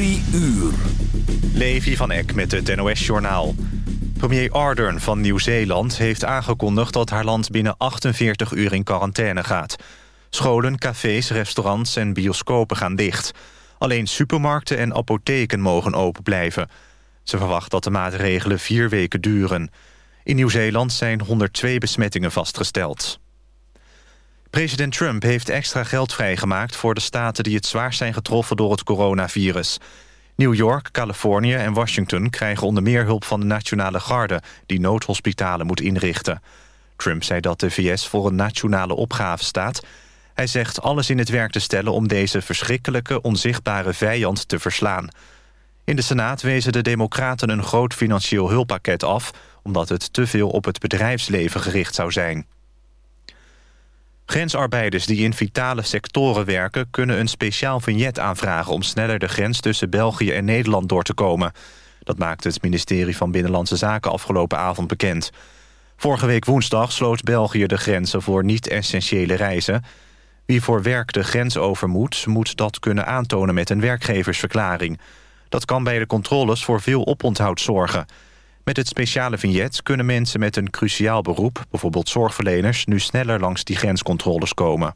Drie uur. Levi van Eck met het NOS-journaal. Premier Ardern van Nieuw-Zeeland heeft aangekondigd... dat haar land binnen 48 uur in quarantaine gaat. Scholen, cafés, restaurants en bioscopen gaan dicht. Alleen supermarkten en apotheken mogen open blijven. Ze verwacht dat de maatregelen vier weken duren. In Nieuw-Zeeland zijn 102 besmettingen vastgesteld. President Trump heeft extra geld vrijgemaakt... voor de staten die het zwaarst zijn getroffen door het coronavirus. New York, Californië en Washington krijgen onder meer hulp van de Nationale Garde... die noodhospitalen moet inrichten. Trump zei dat de VS voor een nationale opgave staat. Hij zegt alles in het werk te stellen om deze verschrikkelijke, onzichtbare vijand te verslaan. In de Senaat wezen de Democraten een groot financieel hulppakket af... omdat het te veel op het bedrijfsleven gericht zou zijn. Grensarbeiders die in vitale sectoren werken... kunnen een speciaal vignet aanvragen... om sneller de grens tussen België en Nederland door te komen. Dat maakte het ministerie van Binnenlandse Zaken afgelopen avond bekend. Vorige week woensdag sloot België de grenzen voor niet-essentiële reizen. Wie voor werk de grens over moet... moet dat kunnen aantonen met een werkgeversverklaring. Dat kan bij de controles voor veel oponthoud zorgen... Met het speciale vignet kunnen mensen met een cruciaal beroep... bijvoorbeeld zorgverleners, nu sneller langs die grenscontroles komen.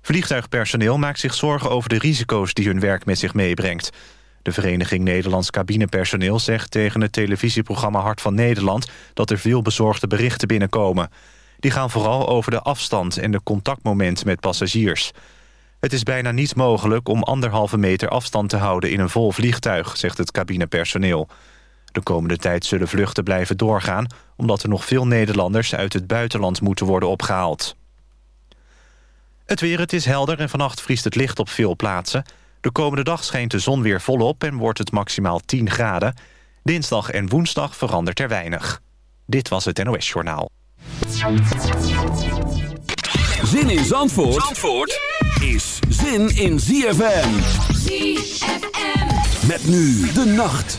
Vliegtuigpersoneel maakt zich zorgen over de risico's die hun werk met zich meebrengt. De Vereniging Nederlands Cabinepersoneel zegt tegen het televisieprogramma Hart van Nederland... dat er veel bezorgde berichten binnenkomen. Die gaan vooral over de afstand en de contactmomenten met passagiers. Het is bijna niet mogelijk om anderhalve meter afstand te houden in een vol vliegtuig, zegt het cabinepersoneel. De komende tijd zullen vluchten blijven doorgaan... omdat er nog veel Nederlanders uit het buitenland moeten worden opgehaald. Het weer, het is helder en vannacht vriest het licht op veel plaatsen. De komende dag schijnt de zon weer volop en wordt het maximaal 10 graden. Dinsdag en woensdag verandert er weinig. Dit was het NOS Journaal. Zin in Zandvoort, Zandvoort is zin in ZFM. ZFM. Met nu de nacht.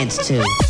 chance to.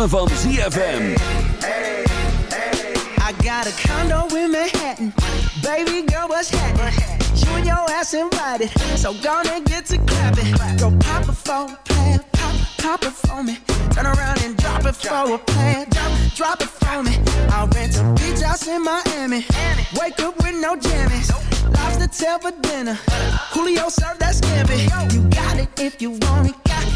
Ritme van ZFM. I got a condo in Manhattan. Baby girl, what's happening? You and your ass invited. So gonna get to clapping. Go pop it for a. Pop, pop it for me. Turn around and drop it for a plan. Drop, drop it for me. I'll rent a beach house in Miami. Wake up with no jammies. Lobster tail for dinner. Julio served that scampi. You got it if you want it.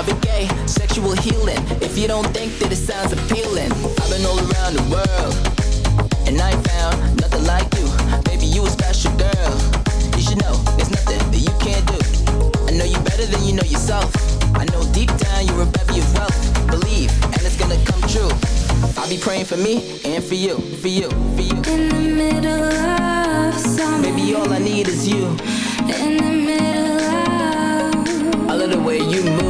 Marvin Gaye, sexual healing. If you don't think that it sounds appealing, I've been all around the world, and I found nothing like you. Baby, you a special girl. You should know there's nothing that you can't do. I know you better than you know yourself. I know deep down you're a bevy of wealth. Believe, and it's gonna come true. I'll be praying for me and for you, for you, for you. In the middle of summer, baby, all I need is you. In the middle of, I love the way you move.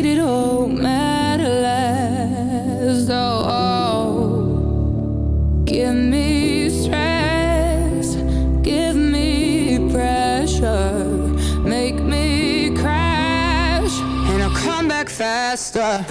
faster